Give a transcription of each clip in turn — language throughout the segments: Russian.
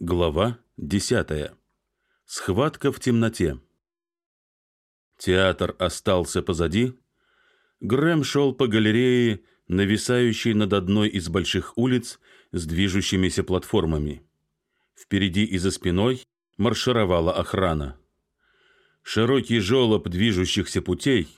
Глава 10. Схватка в темноте. Театр остался позади. Грэм шел по галерее, нависающей над одной из больших улиц с движущимися платформами. Впереди и за спиной маршировала охрана. Широкий желоб движущихся путей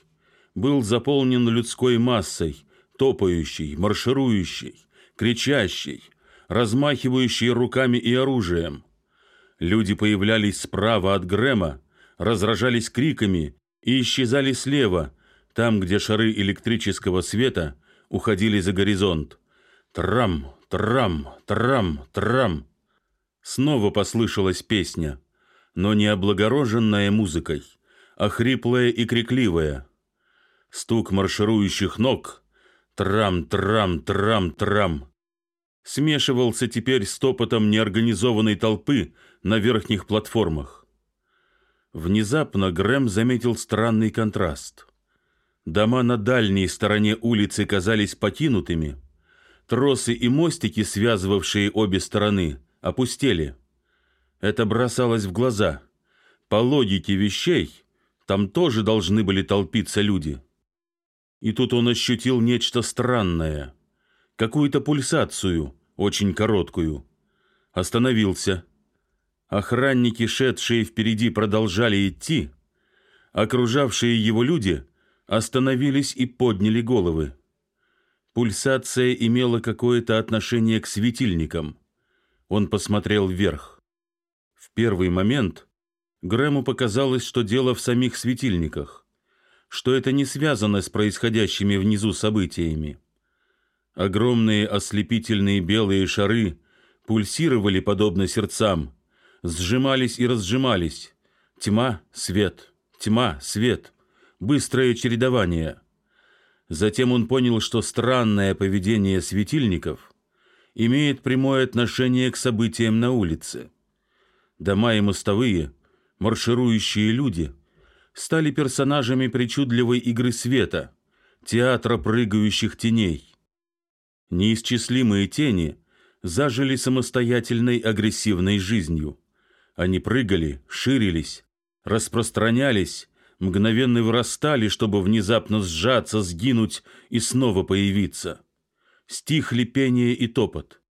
был заполнен людской массой, топающей, марширующей, кричащей, размахивающие руками и оружием. Люди появлялись справа от Грэма, разражались криками и исчезали слева, там, где шары электрического света уходили за горизонт. Трам, трам, трам, трам. Снова послышалась песня, но не облагороженная музыкой, а хриплая и крикливая. Стук марширующих ног. Трам, трам, трам, трам смешивался теперь с топотом неорганизованной толпы на верхних платформах. Внезапно Грэм заметил странный контраст. Дома на дальней стороне улицы казались покинутыми, тросы и мостики, связывавшие обе стороны, опустели. Это бросалось в глаза. По логике вещей, там тоже должны были толпиться люди. И тут он ощутил нечто странное, какую-то пульсацию, очень короткую. Остановился. Охранники, шедшие впереди, продолжали идти. Окружавшие его люди остановились и подняли головы. Пульсация имела какое-то отношение к светильникам. Он посмотрел вверх. В первый момент Грэму показалось, что дело в самих светильниках, что это не связано с происходящими внизу событиями. Огромные ослепительные белые шары пульсировали подобно сердцам, сжимались и разжимались. Тьма, свет, тьма, свет. Быстрое чередование. Затем он понял, что странное поведение светильников имеет прямое отношение к событиям на улице. Дома и мостовые, марширующие люди стали персонажами причудливой игры света, театра прыгающих теней. Неисчислимые тени зажили самостоятельной агрессивной жизнью. Они прыгали, ширились, распространялись, мгновенно вырастали, чтобы внезапно сжаться, сгинуть и снова появиться. Стихли пение и топот.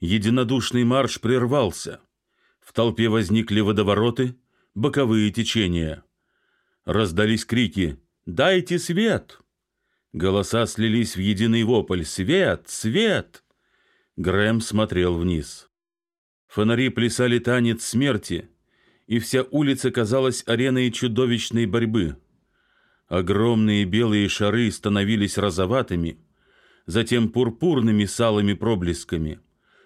Единодушный марш прервался. В толпе возникли водовороты, боковые течения. Раздались крики «Дайте свет!» Голоса слились в единый вопль «Свет! Свет!» Грэм смотрел вниз. Фонари плясали танец смерти, и вся улица казалась ареной чудовищной борьбы. Огромные белые шары становились розоватыми, затем пурпурными салыми проблесками.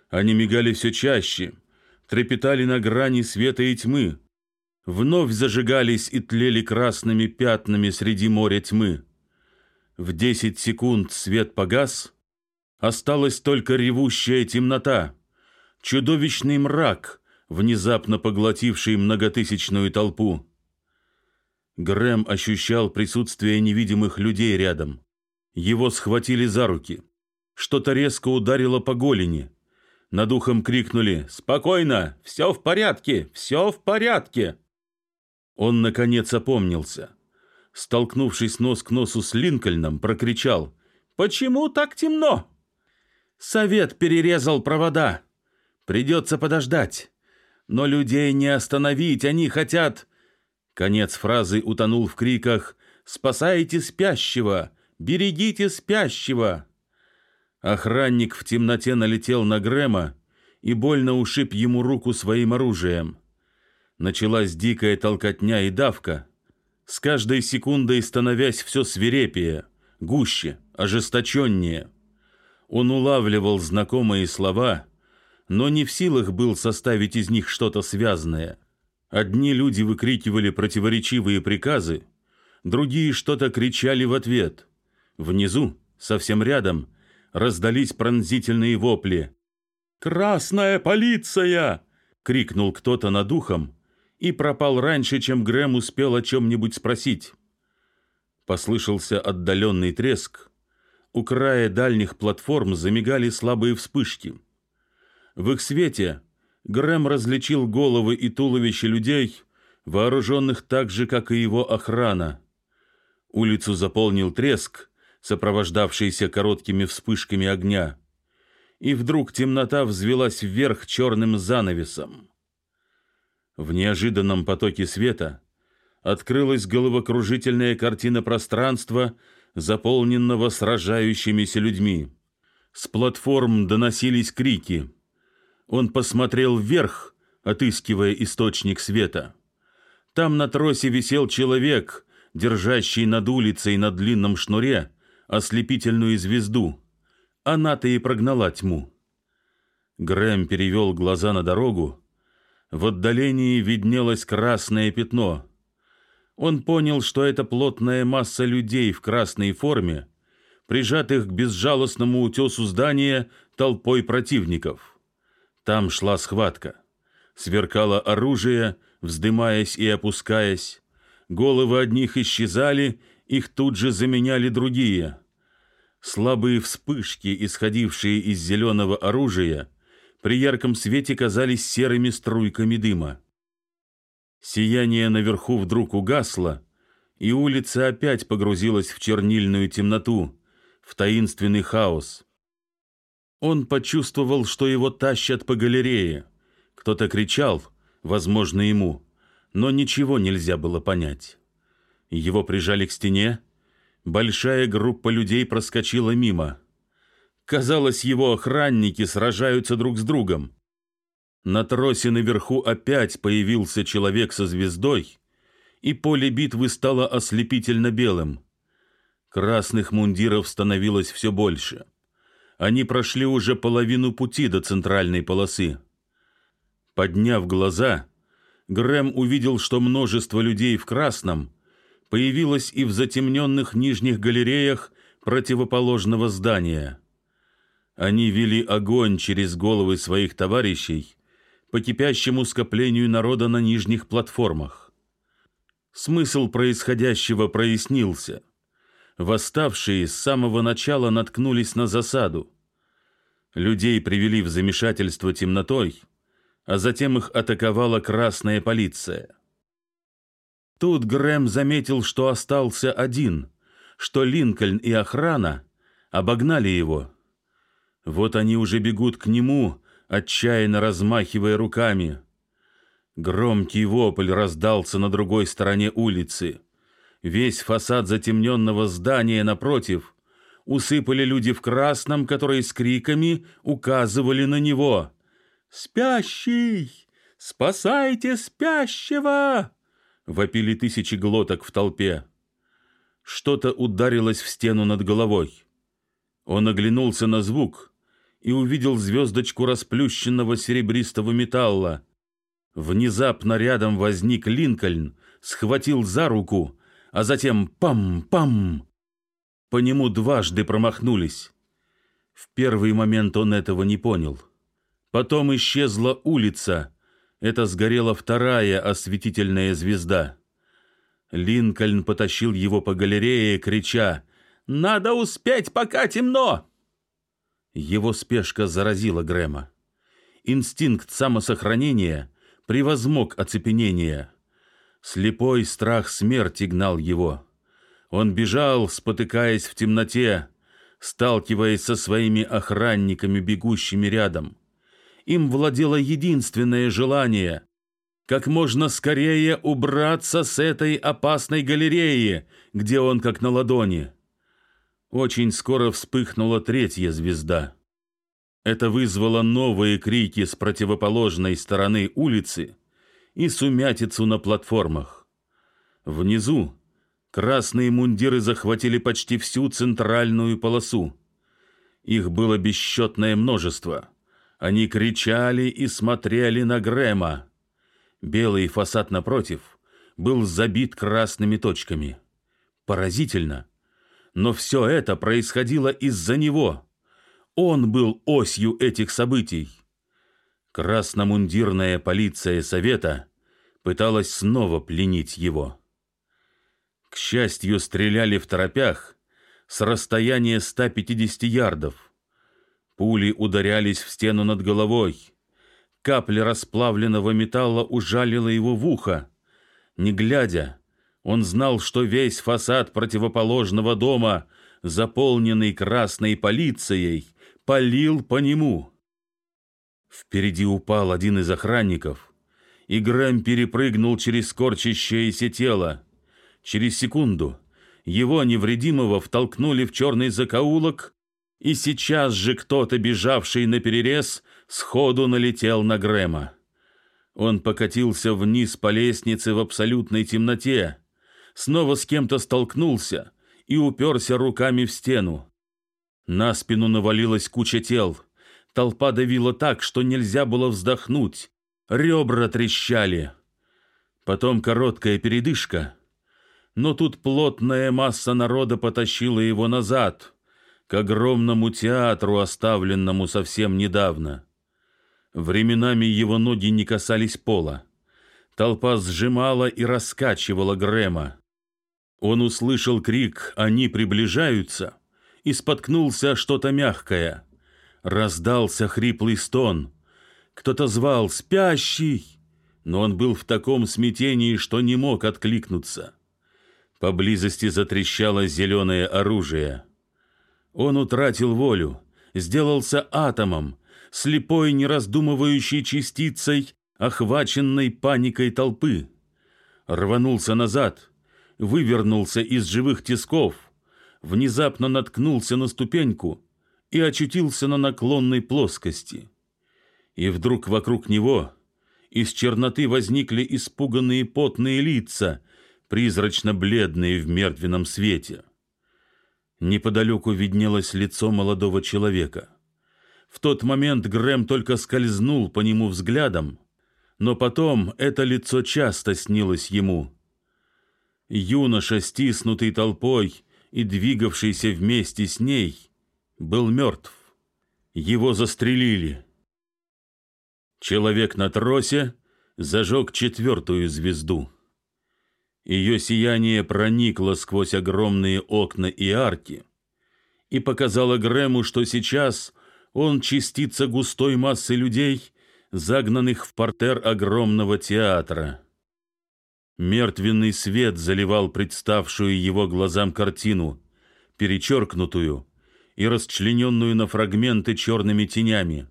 Они мигали все чаще, трепетали на грани света и тьмы, вновь зажигались и тлели красными пятнами среди моря тьмы. В десять секунд свет погас, осталась только ревущая темнота, чудовищный мрак, внезапно поглотивший многотысячную толпу. Грэм ощущал присутствие невидимых людей рядом. Его схватили за руки. Что-то резко ударило по голени. Над ухом крикнули «Спокойно! Все в порядке! Все в порядке!» Он, наконец, опомнился столкнувшись нос к носу с Линкольном, прокричал «Почему так темно?» «Совет перерезал провода. Придется подождать. Но людей не остановить, они хотят...» Конец фразы утонул в криках «Спасайте спящего! Берегите спящего!» Охранник в темноте налетел на Грэма и больно ушиб ему руку своим оружием. Началась дикая толкотня и давка — с каждой секундой становясь все свирепее, гуще, ожесточеннее. Он улавливал знакомые слова, но не в силах был составить из них что-то связанное. Одни люди выкрикивали противоречивые приказы, другие что-то кричали в ответ. Внизу, совсем рядом, раздались пронзительные вопли. «Красная полиция!» — крикнул кто-то над ухом, и пропал раньше, чем Грэм успел о чем-нибудь спросить. Послышался отдаленный треск. У края дальних платформ замигали слабые вспышки. В их свете Грэм различил головы и туловища людей, вооруженных так же, как и его охрана. Улицу заполнил треск, сопровождавшийся короткими вспышками огня. И вдруг темнота взвелась вверх черным занавесом. В неожиданном потоке света открылась головокружительная картина пространства, заполненного сражающимися людьми. С платформ доносились крики. Он посмотрел вверх, отыскивая источник света. Там на тросе висел человек, держащий над улицей на длинном шнуре ослепительную звезду. Она-то и прогнала тьму. Грэм перевел глаза на дорогу. В отдалении виднелось красное пятно. Он понял, что это плотная масса людей в красной форме, прижатых к безжалостному утесу здания толпой противников. Там шла схватка. Сверкало оружие, вздымаясь и опускаясь. Головы одних исчезали, их тут же заменяли другие. Слабые вспышки, исходившие из зеленого оружия, при ярком свете казались серыми струйками дыма. Сияние наверху вдруг угасло, и улица опять погрузилась в чернильную темноту, в таинственный хаос. Он почувствовал, что его тащат по галерее. Кто-то кричал, возможно, ему, но ничего нельзя было понять. Его прижали к стене, большая группа людей проскочила мимо. Казалось, его охранники сражаются друг с другом. На тросе наверху опять появился человек со звездой, и поле битвы стало ослепительно белым. Красных мундиров становилось все больше. Они прошли уже половину пути до центральной полосы. Подняв глаза, Грэм увидел, что множество людей в красном появилось и в затемненных нижних галереях противоположного здания. Они вели огонь через головы своих товарищей по кипящему скоплению народа на нижних платформах. Смысл происходящего прояснился. Восставшие с самого начала наткнулись на засаду. Людей привели в замешательство темнотой, а затем их атаковала красная полиция. Тут Грэм заметил, что остался один, что Линкольн и охрана обогнали его. Вот они уже бегут к нему, отчаянно размахивая руками. Громкий вопль раздался на другой стороне улицы. Весь фасад затемненного здания напротив усыпали люди в красном, которые с криками указывали на него. «Спящий! Спасайте спящего!» Вопили тысячи глоток в толпе. Что-то ударилось в стену над головой. Он оглянулся на звук — и увидел звездочку расплющенного серебристого металла. Внезапно рядом возник Линкольн, схватил за руку, а затем пам-пам. По нему дважды промахнулись. В первый момент он этого не понял. Потом исчезла улица. Это сгорела вторая осветительная звезда. Линкольн потащил его по галерее, крича «Надо успеть, пока темно!» Его спешка заразила Грэма. Инстинкт самосохранения превозмог оцепенение. Слепой страх смерти гнал его. Он бежал, спотыкаясь в темноте, сталкиваясь со своими охранниками, бегущими рядом. Им владело единственное желание — как можно скорее убраться с этой опасной галереи, где он как на ладони. Очень скоро вспыхнула третья звезда. Это вызвало новые крики с противоположной стороны улицы и сумятицу на платформах. Внизу красные мундиры захватили почти всю центральную полосу. Их было бесчетное множество. Они кричали и смотрели на Грэма. Белый фасад напротив был забит красными точками. Поразительно! Но все это происходило из-за него. Он был осью этих событий. Красномундирная полиция Совета пыталась снова пленить его. К счастью, стреляли в торопях с расстояния 150 ярдов. Пули ударялись в стену над головой. Капля расплавленного металла ужалила его в ухо. Не глядя, он знал, что весь фасад противоположного дома, заполненный красной полицией, палил по нему. Впереди упал один из охранников, и Грэм перепрыгнул через корчащееся тело. Через секунду его невредимого втолкнули в черный закоулок, и сейчас же кто-то, бежавший на перерез, сходу налетел на Грэма. Он покатился вниз по лестнице в абсолютной темноте, снова с кем-то столкнулся и уперся руками в стену. На спину навалилась куча тел. Толпа давила так, что нельзя было вздохнуть. Ребра трещали. Потом короткая передышка. Но тут плотная масса народа потащила его назад, к огромному театру, оставленному совсем недавно. Временами его ноги не касались пола. Толпа сжимала и раскачивала Грэма. Он услышал крик «Они приближаются!» и споткнулся что-то мягкое. Раздался хриплый стон. Кто-то звал «Спящий!», но он был в таком смятении, что не мог откликнуться. Поблизости затрещало зеленое оружие. Он утратил волю, сделался атомом, слепой, нераздумывающей частицей, охваченной паникой толпы. Рванулся назад — вывернулся из живых тисков, внезапно наткнулся на ступеньку и очутился на наклонной плоскости. И вдруг вокруг него из черноты возникли испуганные потные лица, призрачно-бледные в мертвенном свете. Неподалеку виднелось лицо молодого человека. В тот момент Грэм только скользнул по нему взглядом, но потом это лицо часто снилось ему — юноша, стиснутый толпой и двигавшийся вместе с ней, был мертв. Его застрелили. Человек на тросе зажег четвертую звезду. Ее сияние проникло сквозь огромные окна и арки и показало Грэму, что сейчас он частица густой массы людей, загнанных в портер огромного театра. Мертвенный свет заливал представшую его глазам картину, перечеркнутую и расчлененную на фрагменты черными тенями.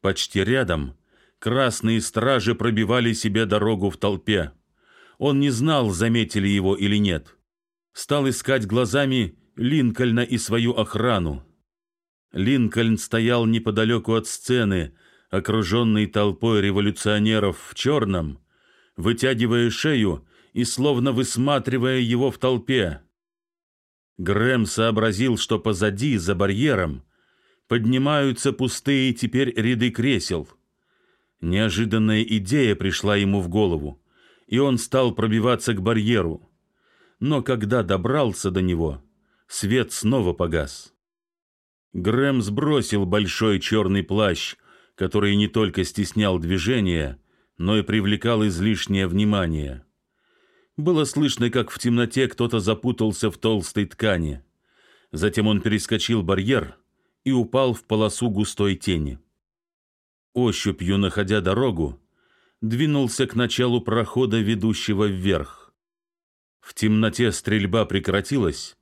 Почти рядом красные стражи пробивали себе дорогу в толпе. Он не знал, заметили его или нет. Стал искать глазами Линкольна и свою охрану. Линкольн стоял неподалеку от сцены, окруженный толпой революционеров в черном, вытягивая шею и словно высматривая его в толпе. Грэм сообразил, что позади, за барьером, поднимаются пустые теперь ряды кресел. Неожиданная идея пришла ему в голову, и он стал пробиваться к барьеру. Но когда добрался до него, свет снова погас. Грэм сбросил большой черный плащ, который не только стеснял движение, но и привлекал излишнее внимание. Было слышно, как в темноте кто-то запутался в толстой ткани. Затем он перескочил барьер и упал в полосу густой тени. Ощупью, находя дорогу, двинулся к началу прохода, ведущего вверх. В темноте стрельба прекратилась,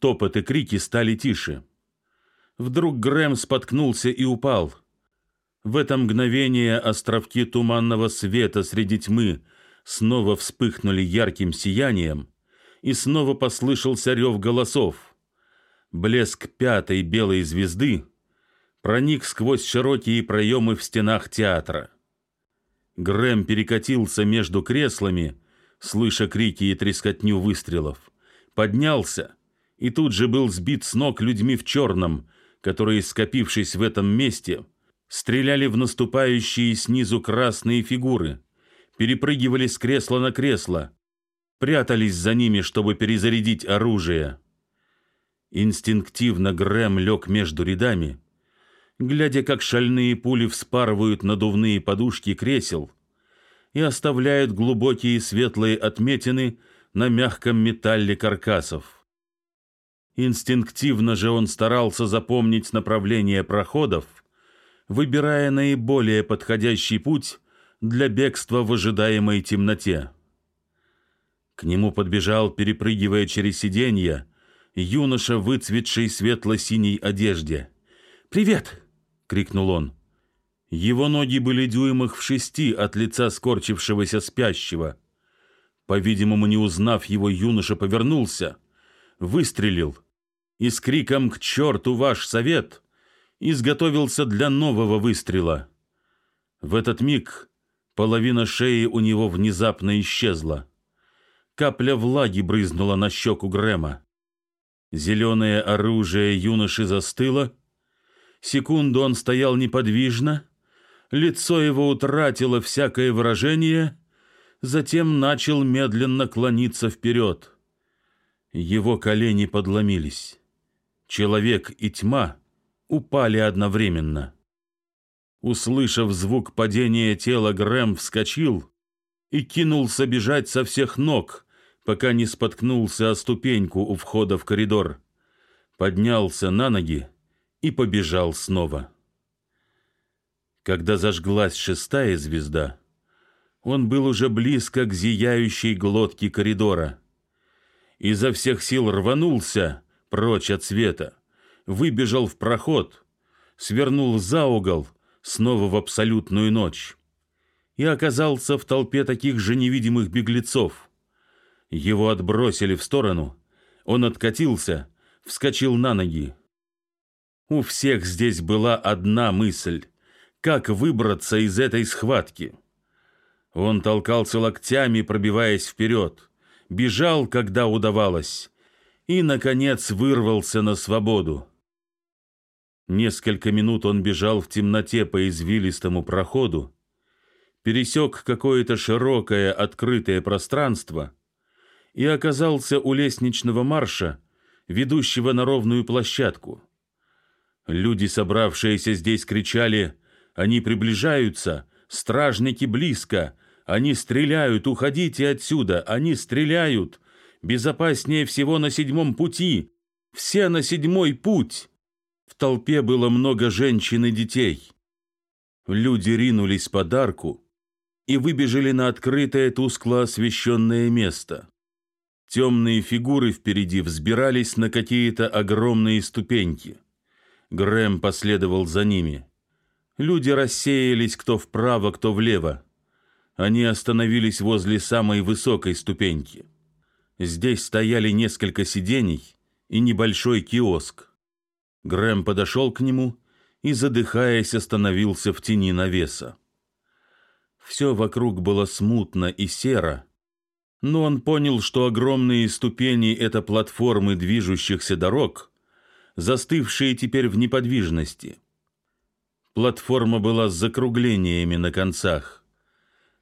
топот и крики стали тише. Вдруг Грэм споткнулся и упал — в это мгновение островки туманного света среди тьмы снова вспыхнули ярким сиянием, и снова послышался рев голосов. Блеск пятой белой звезды проник сквозь широкие проемы в стенах театра. Грэм перекатился между креслами, слыша крики и трескотню выстрелов, поднялся и тут же был сбит с ног людьми в черном, которые, скопившись в этом месте, стреляли в наступающие снизу красные фигуры, перепрыгивали с кресла на кресло, прятались за ними, чтобы перезарядить оружие. Инстинктивно Грэм лег между рядами, глядя, как шальные пули вспарывают надувные подушки кресел и оставляют глубокие светлые отметины на мягком металле каркасов. Инстинктивно же он старался запомнить направление проходов, выбирая наиболее подходящий путь для бегства в ожидаемой темноте. К нему подбежал, перепрыгивая через сиденья, юноша в выцветшей светло-синей одежде. «Привет!» — крикнул он. Его ноги были дюймах в шести от лица скорчившегося спящего. По-видимому, не узнав его, юноша повернулся, выстрелил и с криком «К черту ваш совет!» Изготовился для нового выстрела. В этот миг половина шеи у него внезапно исчезла. Капля влаги брызнула на щеку Грэма. Зеленое оружие юноши застыло. Секунду он стоял неподвижно, лицо его утратило всякое выражение, затем начал медленно клониться вперед. Его колени подломились. Человек и тьма упали одновременно. Услышав звук падения тела, Грэм вскочил и кинулся бежать со всех ног, пока не споткнулся о ступеньку у входа в коридор. Поднялся на ноги и побежал снова. Когда зажглась шестая звезда, он был уже близко к зияющей глотке коридора. Изо всех сил рванулся прочь от света, выбежал в проход, свернул за угол, снова в абсолютную ночь, и оказался в толпе таких же невидимых беглецов. Его отбросили в сторону, он откатился, вскочил на ноги. У всех здесь была одна мысль — как выбраться из этой схватки. Он толкался локтями, пробиваясь вперед, бежал, когда удавалось, и, наконец, вырвался на свободу. Несколько минут он бежал в темноте по извилистому проходу, пересек какое-то широкое открытое пространство и оказался у лестничного марша, ведущего на ровную площадку. Люди, собравшиеся здесь, кричали они приближаются, стражники близко. Они стреляют, уходите отсюда, они стреляют. Безопаснее всего на седьмом пути. Все на седьмой путь. В толпе было много женщин и детей. Люди ринулись под арку и выбежали на открытое тускло освещенное место. Темные фигуры впереди взбирались на какие-то огромные ступеньки. Грэм последовал за ними. Люди рассеялись кто вправо, кто влево. Они остановились возле самой высокой ступеньки. Здесь стояли несколько сидений и небольшой киоск. Грэм подошел к нему и, задыхаясь, остановился в тени навеса. Все вокруг было смутно и серо, но он понял, что огромные ступени — это платформы движущихся дорог, застывшие теперь в неподвижности — Платформа была с закруглениями на концах.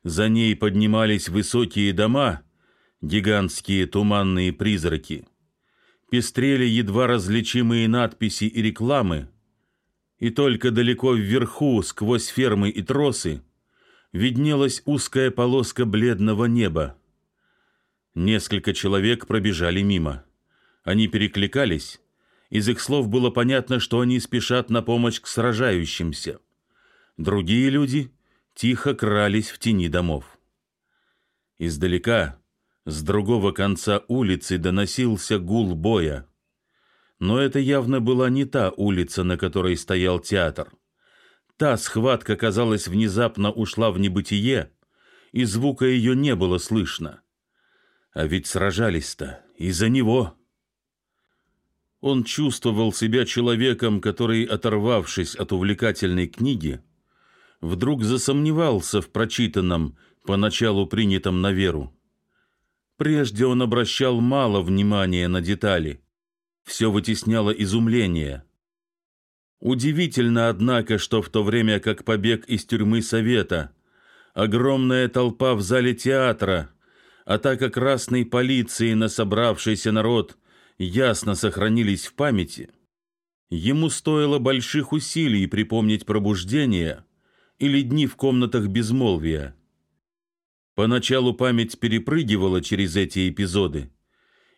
За ней поднимались высокие дома, гигантские туманные призраки. Пестрели едва различимые надписи и рекламы, и только далеко вверху, сквозь фермы и тросы, виднелась узкая полоска бледного неба. Несколько человек пробежали мимо. Они перекликались, из их слов было понятно, что они спешат на помощь к сражающимся. Другие люди тихо крались в тени домов. Издалека, с другого конца улицы, доносился гул боя. Но это явно была не та улица, на которой стоял театр. Та схватка, казалось, внезапно ушла в небытие, и звука ее не было слышно. А ведь сражались-то из-за него. Он чувствовал себя человеком, который, оторвавшись от увлекательной книги, вдруг засомневался в прочитанном, поначалу принятом на веру. Прежде он обращал мало внимания на детали. Все вытесняло изумление. Удивительно, однако, что в то время как побег из тюрьмы Совета, огромная толпа в зале театра, атака красной полиции на собравшийся народ – ясно сохранились в памяти, ему стоило больших усилий припомнить пробуждение или дни в комнатах безмолвия. Поначалу память перепрыгивала через эти эпизоды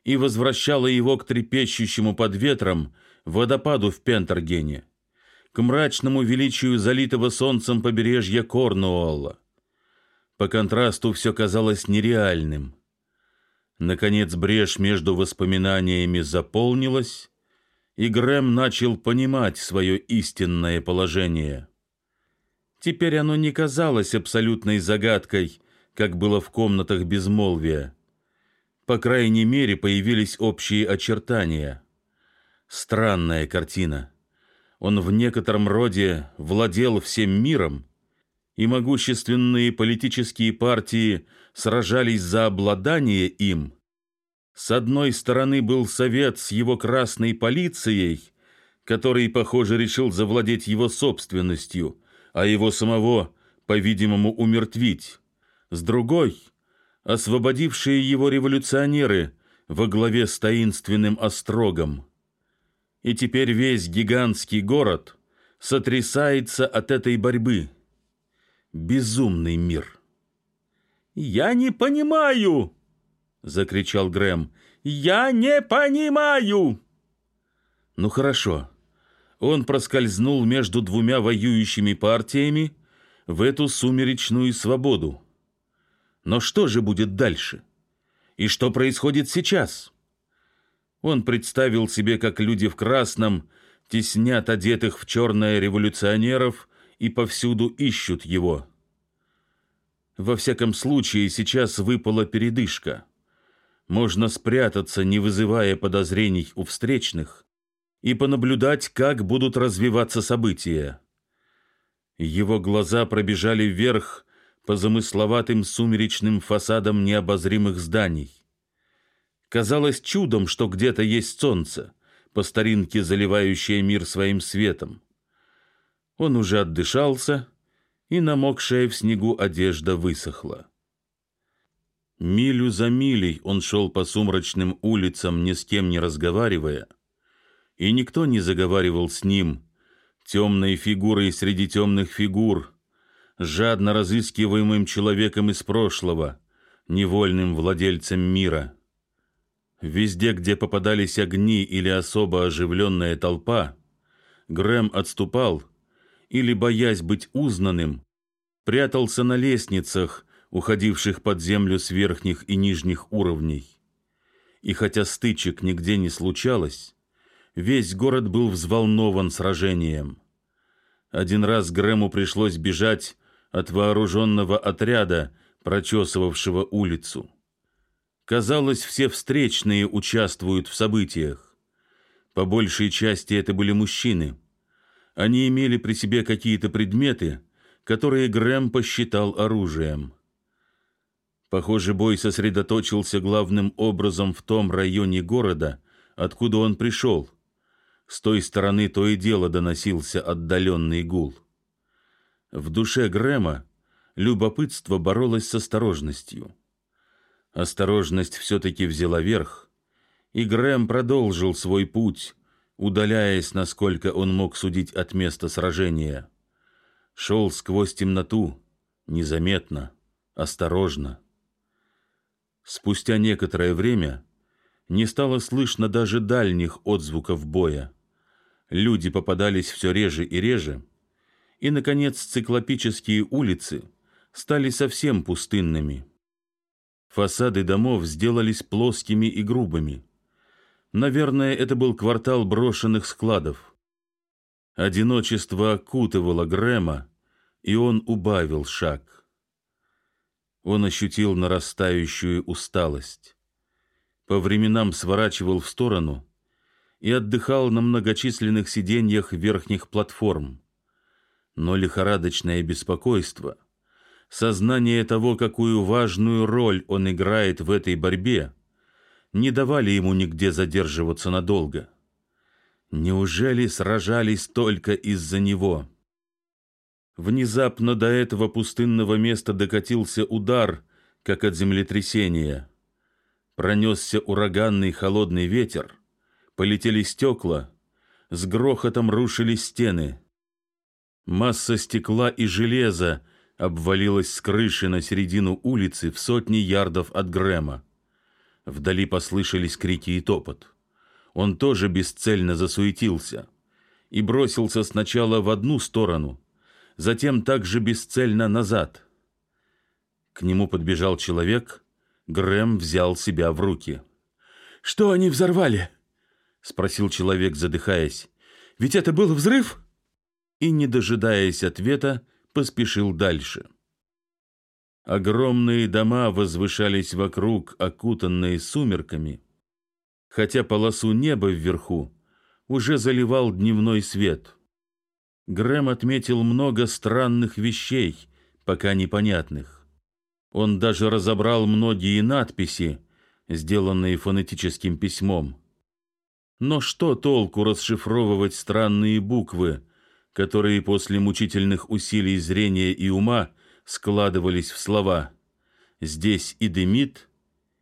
и возвращала его к трепещущему под ветром водопаду в Пентергене, к мрачному величию залитого солнцем побережья Корнуолла. По контрасту все казалось нереальным. Наконец брешь между воспоминаниями заполнилась, и Грэм начал понимать свое истинное положение. Теперь оно не казалось абсолютной загадкой, как было в комнатах безмолвия. По крайней мере, появились общие очертания. Странная картина. Он в некотором роде владел всем миром, и могущественные политические партии сражались за обладание им. С одной стороны был совет с его красной полицией, который, похоже, решил завладеть его собственностью, а его самого, по-видимому, умертвить. С другой — освободившие его революционеры во главе с таинственным острогом. И теперь весь гигантский город сотрясается от этой борьбы. Безумный мир. «Я не понимаю!» — закричал Грэм. «Я не понимаю!» «Ну хорошо». Он проскользнул между двумя воюющими партиями в эту сумеречную свободу. Но что же будет дальше? И что происходит сейчас? Он представил себе, как люди в красном теснят одетых в черное революционеров и повсюду ищут его. Во всяком случае, сейчас выпала передышка. Можно спрятаться, не вызывая подозрений у встречных, и понаблюдать, как будут развиваться события. Его глаза пробежали вверх по замысловатым сумеречным фасадам необозримых зданий. Казалось чудом, что где-то есть солнце, по старинке заливающее мир своим светом. Он уже отдышался, и намокшая в снегу одежда высохла. Милю за милей он шел по сумрачным улицам, ни с кем не разговаривая, и никто не заговаривал с ним, темной фигурой среди темных фигур, жадно разыскиваемым человеком из прошлого, невольным владельцем мира. Везде, где попадались огни или особо оживленная толпа, Грэм отступал — или, боясь быть узнанным, прятался на лестницах, уходивших под землю с верхних и нижних уровней. И хотя стычек нигде не случалось, весь город был взволнован сражением. Один раз Грэму пришлось бежать от вооруженного отряда, прочесывавшего улицу. Казалось, все встречные участвуют в событиях. По большей части это были мужчины – они имели при себе какие-то предметы, которые Грэм посчитал оружием. Похоже, бой сосредоточился главным образом в том районе города, откуда он пришел. С той стороны то и дело доносился отдаленный гул. В душе Грэма любопытство боролось с осторожностью. Осторожность все-таки взяла верх, и Грэм продолжил свой путь, удаляясь, насколько он мог судить от места сражения. Шел сквозь темноту, незаметно, осторожно. Спустя некоторое время не стало слышно даже дальних отзвуков боя. Люди попадались все реже и реже, и, наконец, циклопические улицы стали совсем пустынными. Фасады домов сделались плоскими и грубыми – Наверное, это был квартал брошенных складов. Одиночество окутывало Грэма, и он убавил шаг. Он ощутил нарастающую усталость. По временам сворачивал в сторону и отдыхал на многочисленных сиденьях верхних платформ. Но лихорадочное беспокойство, сознание того, какую важную роль он играет в этой борьбе, не давали ему нигде задерживаться надолго. Неужели сражались только из-за него? Внезапно до этого пустынного места докатился удар, как от землетрясения. Пронесся ураганный холодный ветер, полетели стекла, с грохотом рушились стены. Масса стекла и железа обвалилась с крыши на середину улицы в сотни ярдов от Грэма. Вдали послышались крики и топот. Он тоже бесцельно засуетился. и бросился сначала в одну сторону, затем также бесцельно назад. К нему подбежал человек, Грэм взял себя в руки. «Что они взорвали?» — спросил человек, задыхаясь. «Ведь это был взрыв?» И, не дожидаясь ответа, поспешил дальше. Огромные дома возвышались вокруг, окутанные сумерками, хотя полосу неба вверху уже заливал дневной свет. Грэм отметил много странных вещей, пока непонятных. Он даже разобрал многие надписи, сделанные фонетическим письмом. Но что толку расшифровывать странные буквы, которые после мучительных усилий зрения и ума складывались в слова «Здесь и дымит»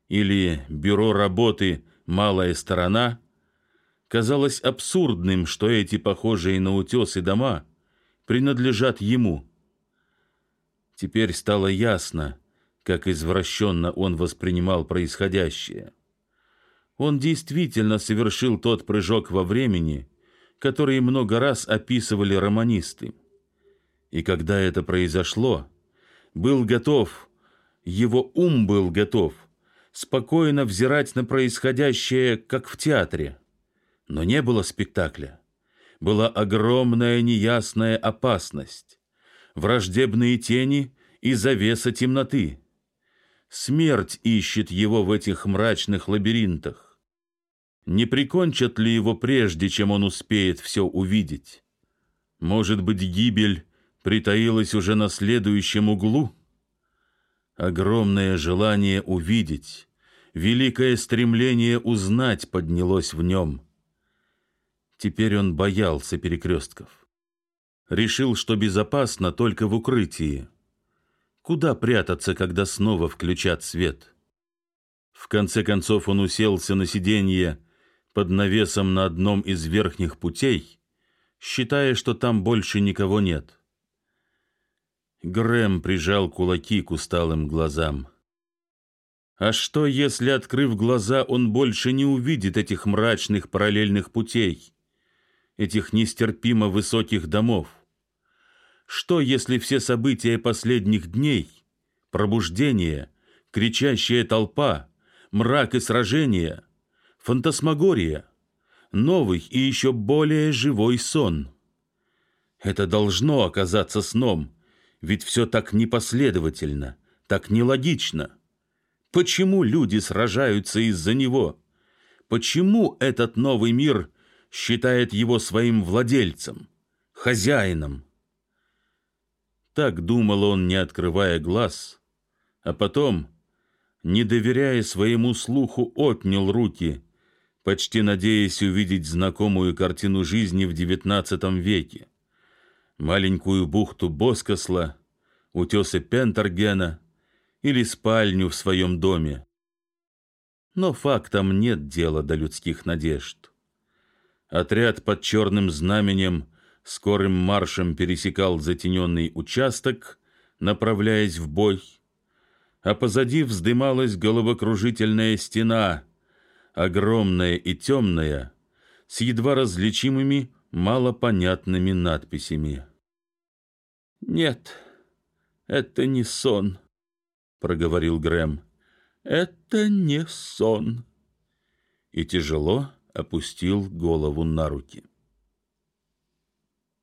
или «Бюро работы, малая сторона», казалось абсурдным, что эти похожие на утесы дома принадлежат ему. Теперь стало ясно, как извращенно он воспринимал происходящее. Он действительно совершил тот прыжок во времени, который много раз описывали романисты. И когда это произошло, был готов, его ум был готов, спокойно взирать на происходящее, как в театре. Но не было спектакля. Была огромная неясная опасность, враждебные тени и завеса темноты. Смерть ищет его в этих мрачных лабиринтах. Не прикончат ли его прежде, чем он успеет все увидеть? Может быть, гибель притаилась уже на следующем углу? Огромное желание увидеть, великое стремление узнать поднялось в нем. Теперь он боялся перекрестков. Решил, что безопасно только в укрытии. Куда прятаться, когда снова включат свет? В конце концов он уселся на сиденье под навесом на одном из верхних путей, считая, что там больше никого нет. Грэм прижал кулаки к усталым глазам. А что, если, открыв глаза, он больше не увидит этих мрачных параллельных путей, этих нестерпимо высоких домов? Что, если все события последних дней, пробуждение, кричащая толпа, мрак и сражения, фантасмагория, новый и еще более живой сон? Это должно оказаться сном, ведь все так непоследовательно, так нелогично. Почему люди сражаются из-за него? Почему этот новый мир считает его своим владельцем, хозяином? Так думал он, не открывая глаз, а потом, не доверяя своему слуху, отнял руки, почти надеясь увидеть знакомую картину жизни в XIX веке. Маленькую бухту Боскосла, утесы Пентергена или спальню в своем доме. Но фактом нет дела до людских надежд. Отряд под черным знаменем скорым маршем пересекал затененный участок, направляясь в бой, а позади вздымалась головокружительная стена, огромная и темная, с едва различимыми малопонятными надписями. «Нет, это не сон», — проговорил Грэм. «Это не сон». И тяжело опустил голову на руки.